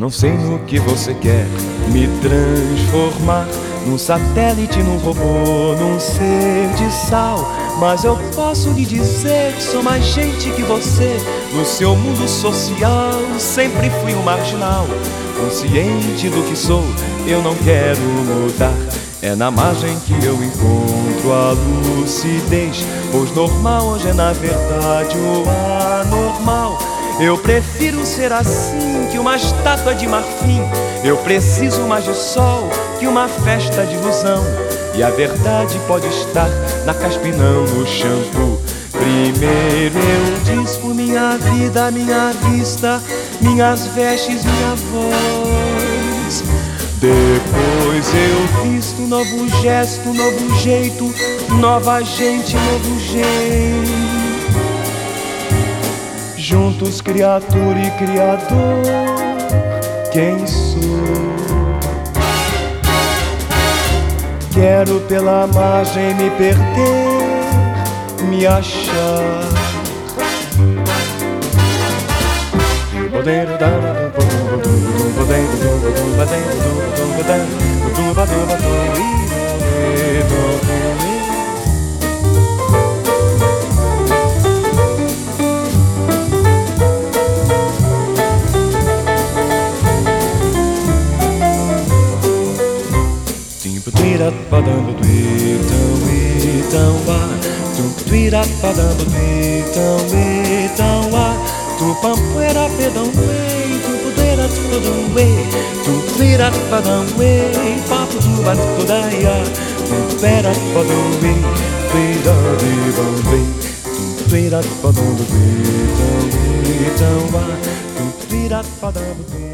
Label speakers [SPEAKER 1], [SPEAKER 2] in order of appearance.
[SPEAKER 1] Não sei no que você quer me transformar. Num satélite, num robô, num ser de sal. Mas eu posso lhe dizer que sou mais gente que você. No seu mundo social, sempre fui um marginal. Consciente do que sou, eu não quero mudar. É na margem que eu encontro a lucidez. Pois normal hoje é na verdade o anormal. Eu prefiro ser assim que uma estátua de marfim. Eu preciso mais de sol que uma festa de ilusão. E a verdade pode estar na caspa e não no shampoo. Primeiro eu dispo minha vida, minha vista, minhas vestes, minha voz. Depois eu visto novo gesto, novo jeito, nova gente, novo jeito. Juntos, criatura e criador, quem sou? Quero pela margem me perder, me achar. Tuira padando tuitão itão a Tu tuira padando tuitão itão a Tu pampuera pedão ei Tu pudeira tudum ei Tu tuira padão ei Papo do bato daia Tu pera padão ei Tuira de bambei Tu tuira padando tuitão itão a Tu tuira padando tuitão